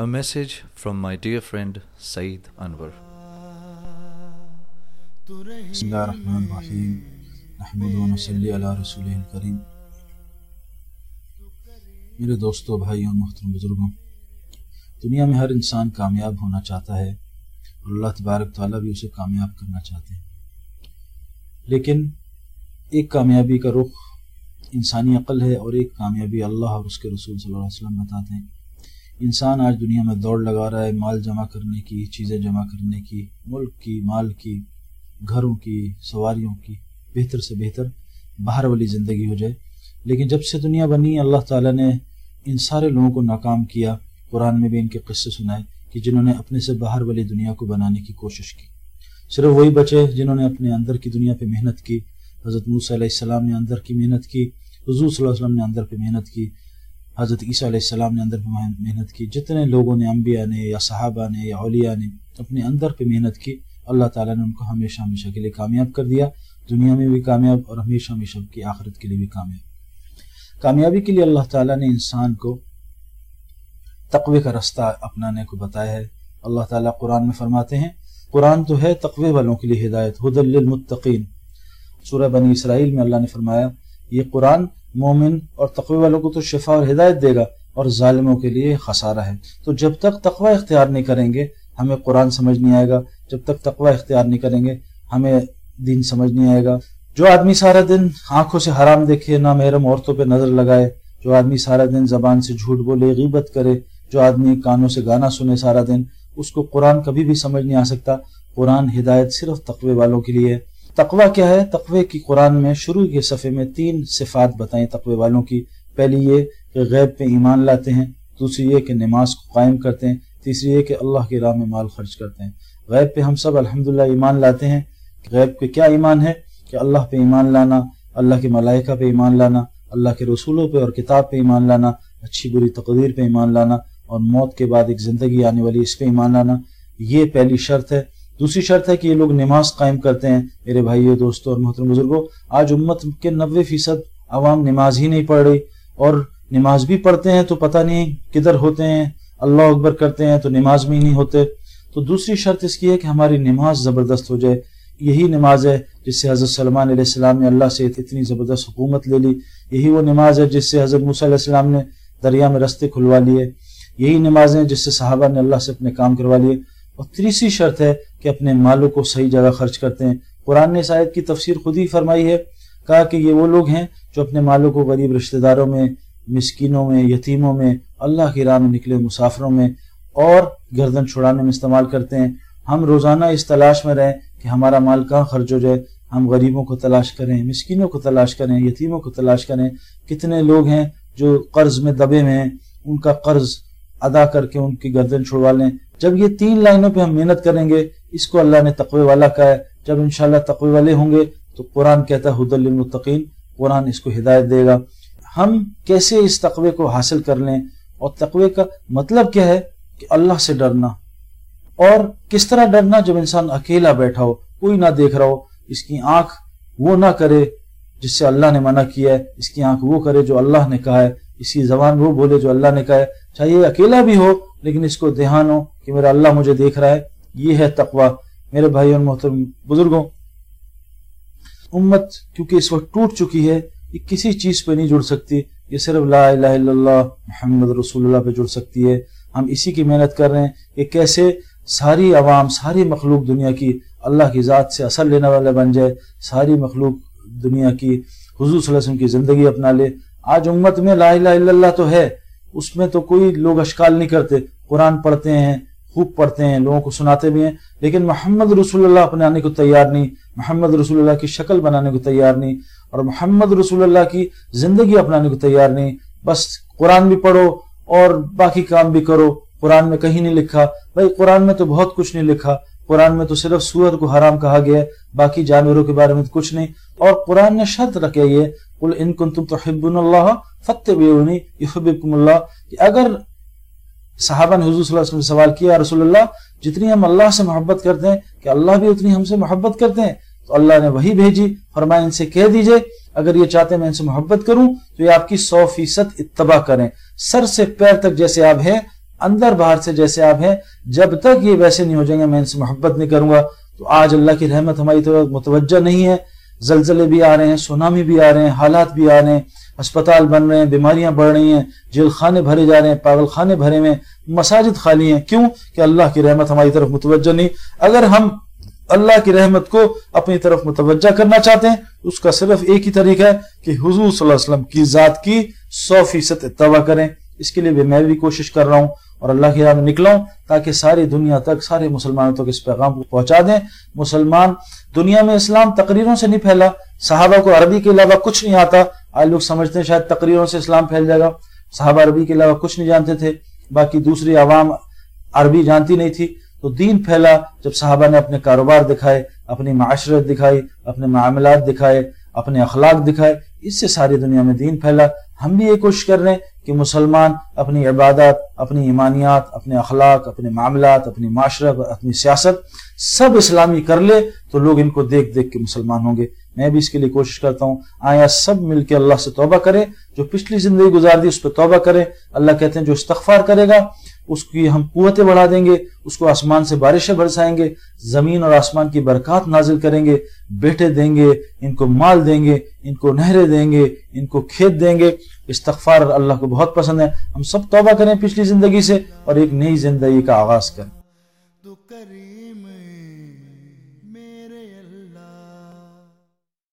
A message from my dear friend Saeed Anwar. بسم اللہ الرحمن الرحیم نحمد و نصلی علی رسول کریم میرے دوستوں بھائیوں، محترم بزرگوں، دنیا میں ہر انسان کامیاب ہونا چاہتا ہے اور اللہ تبارک تعالیٰ بھی اسے کامیاب کرنا چاہتے ہیں۔ لیکن ایک کامیابی کا رخ انسانی عقل ہے اور ایک کامیابی اللہ اور اس کے رسول صلی اللہ علیہ وسلم بتاتے ہیں۔ انسان آج دنیا میں دوڑ لگا رہا ہے، مال جمع کرنے کی، چیزیں جمع کرنے کی، ملک کی، مال کی، گھروں کی، سواریوں کی، بہتر سے بہتر باہر والی زندگی ہو جائے۔ لیکن جب سے دنیا بنی، اللہ تعالیٰ نے ان سارے لوگوں کو ناکام کیا۔ قرآن میں بھی ان کے قصے سنائے کہ جنہوں نے اپنے سے باہر والی دنیا کو بنانے کی کوشش کی۔ صرف وہی بچے جنہوں نے اپنے اندر کی دنیا پہ محنت کی۔ حضرت موسیٰ علیہ السلام نے اندر کی محنت کی، حضور صلی اللہ علیہ وسلم نے اندر پہ محنت کی۔ حضرت عیسیٰ علیہ السلام نے اندر پہ محنت کی۔ جتنے لوگوں نے، انبیاء نے، یا صحابہ نے، یا اولیاء نے اپنے اندر پہ محنت کی، اللہ تعالیٰ نے ان کو ہمیشہ ہمیشہ کے لیے کامیاب کر دیا۔ دنیا میں بھی کامیاب اور ہمیشہ ہمیشہ کی آخرت کے لیے بھی کامیاب۔ کامیابی کے لیے اللہ تعالیٰ نے انسان کو تقوی کا رستہ اپنانے کو بتایا ہے۔ اللہ تعالیٰ قرآن میں فرماتے ہیں، قرآن تو ہے تقوی والوں کے لیے ہدایت حد للمتقین۔ سورہ بنی اسرائیل میں اللہ نے فرمایا، یہ قرآن مومن اور تقوی والوں کو تو شفا اور ہدایت دے گا اور ظالموں کے لیے خسارہ ہے۔ تو جب تک تقوی اختیار نہیں کریں گے، ہمیں قرآن سمجھ نہیں آئے گا۔ جب تک تقوی اختیار نہیں کریں گے، ہمیں دین سمجھ نہیں آئے گا۔ جو آدمی سارا دن آنکھوں سے حرام دیکھے، نہ محرم عورتوں پہ نظر لگائے، جو آدمی سارا دن زبان سے جھوٹ بولے، غیبت کرے، جو آدمی کانوں سے گانا سنے سارا دن، اس کو قرآن کبھی بھی سمجھ نہیں آ سکتا۔ قرآن ہدایت صرف تقوی والوں کے لیے ہے۔ تقوی کیا ہے؟ تقوی کی قرآن میں شروع کے صفحے میں تین صفات بتائیں تقوی والوں کی۔ پہلی یہ کہ غیب پہ ایمان لاتے ہیں، دوسری یہ کہ نماز کو قائم کرتے ہیں، تیسری یہ کہ اللہ کی راہ میں مال خرچ کرتے ہیں۔ غیب پہ ہم سب الحمدللہ ایمان لاتے ہیں۔ غیب پہ کیا ایمان ہے؟ کہ اللہ پہ ایمان لانا، اللہ کے ملائکہ پہ ایمان لانا، اللہ کے رسولوں پہ اور کتاب پہ ایمان لانا، اچھی بری تقدیر پہ ایمان لانا اور موت کے بعد ایک زندگی آنے والی اس پہ ایمان لانا۔ یہ پہلی شرط ہے۔ دوسری شرط ہے کہ یہ لوگ نماز قائم کرتے ہیں۔ میرے بھائیو دوستوں اور محترم بزرگوں آج امت کے نوے فیصد عوام نماز ہی نہیں پڑھ رہی۔ اور نماز بھی پڑھتے ہیں تو پتہ نہیں کدھر ہوتے ہیں۔ اللہ اکبر کرتے ہیں تو نماز میں ہی نہیں ہوتے۔ تو دوسری شرط اس کی ہے کہ ہماری نماز زبردست ہو جائے۔ یہی نماز ہے جس سے حضرت سلمان علیہ السلام نے اللہ سے اتنی زبردست حکومت لے لی۔ یہی وہ نماز ہے جس سے حضرت موسیٰ علیہ السلام نے دریا میں رستے کھلوا لیے۔ یہی نمازیں جس سے صحابہ نے اللہ سے اپنے کام کروا لیے۔ اور تیسری شرط ہے کہ اپنے مالوں کو صحیح جگہ خرچ کرتے ہیں۔ قرآن نے شاید کی تفسیر خود ہی فرمائی ہے، کہا کہ یہ وہ لوگ ہیں جو اپنے مالوں کو غریب رشتہ داروں میں، مسکینوں میں، یتیموں میں، اللہ کی راہ میں نکلے مسافروں میں اور گردن چھڑانے میں استعمال کرتے ہیں۔ ہم روزانہ اس تلاش میں رہیں کہ ہمارا مال کہاں خرچ ہو جائے۔ ہم غریبوں کو تلاش کریں، مسکینوں کو تلاش کریں، یتیموں کو تلاش کریں۔ کتنے لوگ ہیں جو قرض میں دبے میں ہیں، ان کا قرض ادا کر کے ان کی گردن چھڑوا لیں۔ جب یہ تین لائنوں پہ ہم محنت کریں گے، اس کو اللہ نے تقوی والا کہا ہے۔ جب انشاءاللہ تقوی والے ہوں گے، تو قرآن کہتا ہے حد المتقین قرآن اس کو ہدایت دے گا۔ ہم کیسے اس تقوی کو حاصل کر لیں؟ اور تقوی کا مطلب کیا ہے؟ کہ اللہ سے ڈرنا۔ اور کس طرح ڈرنا جب انسان اکیلا بیٹھا ہو، کوئی نہ دیکھ رہا ہو، اس کی آنکھ وہ نہ کرے جس سے اللہ نے منع کیا ہے، اس کی آنکھ وہ کرے جو اللہ نے کہا ہے۔ اس کی زبان وہ بولے جو اللہ نے کہا ہے۔ چاہے اکیلا بھی ہو لیکن اس کو دھیان ہو کہ میرا اللہ مجھے دیکھ رہا ہے، یہ ہے تقوی۔ میرے بھائی اور محترم بزرگوں، امت کیونکہ اس وقت ٹوٹ چکی ہے، یہ کسی چیز پہ نہیں جڑ سکتی، یہ صرف لا الہ الا اللہ محمد رسول اللہ پہ جڑ سکتی ہے۔ ہم اسی کی محنت کر رہے ہیں کہ کیسے ساری عوام، ساری مخلوق دنیا کی اللہ کی ذات سے اثر لینے والے بن جائے، ساری مخلوق دنیا کی حضور صلی اللہ علیہ وسلم کی زندگی اپنا لے۔ آج امت میں لا الہ الا اللہ تو ہے۔ اس میں تو کوئی لوگ اشکال نہیں کرتے۔ قرآن پڑھتے ہیں، خوب پڑھتے ہیں، لوگوں کو سناتے بھی ہیں، لیکن محمد رسول اللہ اپنے کو تیار نہیں، محمد رسول اللہ کی شکل بنانے کو تیار نہیں، اور محمد رسول اللہ کی زندگی اپنانے کو تیار نہیں۔ بس قرآن بھی پڑھو اور باقی کام بھی کرو۔ قرآن میں کہیں نہیں لکھا۔ بھائی، قرآن میں تو بہت کچھ نہیں لکھا۔ قرآن میں تو صرف سورت کو حرام کہا گیا ہے، باقی جانوروں کے بارے میں تو کچھ نہیں۔ اور قرآن نے شرط رکھے یہ ان کنتم تحبون اللہ فتبعونی یحببکم اللہ کہ اگر صحابہ نے حضور صلی اللہ علیہ وسلم سے سوال کیا رسول اللہ، جتنی ہم اللہ سے محبت کرتے ہیں کہ اللہ بھی اتنی ہم سے محبت کرتے ہیں، تو اللہ نے وہی بھیجی۔ فرمایا، ان سے کہہ دیجیے، اگر یہ چاہتے ہیں میں ان سے محبت کروں، تو یہ آپ کی سو فیصد اتباع کریں۔ سر سے پیر تک جیسے آپ ہیں، اندر باہر سے جیسے آپ ہیں، جب تک یہ ویسے نہیں ہو جائیں گے، میں ان سے محبت نہیں کروں گا۔ تو آج اللہ کی رحمت ہماری طرف متوجہ نہیں ہے۔ زلزلے بھی آ رہے ہیں، سونامی بھی آ رہے ہیں، حالات بھی آ رہے ہیں۔ اسپتال بن رہے ہیں، بیماریاں بڑھ رہی ہیں، جیل خانے بھرے جا رہے ہیں، پاگل خانے بھرے میں مساجد خالی ہیں۔ کیوں؟ کہ اللہ کی رحمت ہماری طرف متوجہ نہیں۔ اگر ہم اللہ کی رحمت کو اپنی طرف متوجہ کرنا چاہتے ہیں، اس کا صرف ایک ہی طریقہ ہے کہ حضور صلی اللہ علیہ وسلم کی ذات کی سو فیصد اتباع کریں۔ اس کے لیے بھی میں بھی کوشش کر رہا ہوں اور اللہ کی راہ میں نکلا ہوں تاکہ ساری دنیا تک، سارے مسلمانوں تک اس پیغام کو پہنچا دیں۔ مسلمان دنیا میں اسلام تقریروں سے نہیں پھیلا، صحابہ کو عربی کے علاوہ کچھ نہیں آتا۔ آج لوگ سمجھتے ہیں شاید تقریروں سے اسلام پھیل جائے گا۔ صحابہ عربی کے علاوہ کچھ نہیں جانتے تھے، باقی دوسری عوام عربی جانتی نہیں تھی۔ تو دین پھیلا جب صحابہ نے اپنے کاروبار دکھائے، اپنی معاشرت دکھائی، اپنے معاملات دکھائے، اپنے اخلاق دکھائے، اس سے ساری دنیا میں دین پھیلا۔ ہم بھی یہ کوشش کر رہے ہیں کہ مسلمان اپنی عبادات، اپنی ایمانیات، اپنے اخلاق، اپنے معاملات، اپنی معاشرت، اپنی سیاست سب اسلامی کر لے تو لوگ ان کو دیکھ دیکھ کے مسلمان ہوں گے۔ میں بھی اس کے لیے کوشش کرتا ہوں۔ آیا سب مل کے اللہ سے توبہ کرے، جو پچھلی زندگی گزار دی اس پہ توبہ کرے۔ اللہ کہتے ہیں جو استغفار کرے گا، اس کی ہم قوتیں بڑھا دیں گے، اس کو آسمان سے بارشیں برسائیں گے، زمین اور آسمان کی برکات نازل کریں گے، بیٹے دیں گے، ان کو مال دیں گے، ان کو نہریں دیں گے، ان کو کھیت دیں گے۔ استغفار اللہ کو بہت پسند ہے۔ ہم سب توبہ کریں پچھلی زندگی سے اور ایک نئی زندگی کا آغاز کریں۔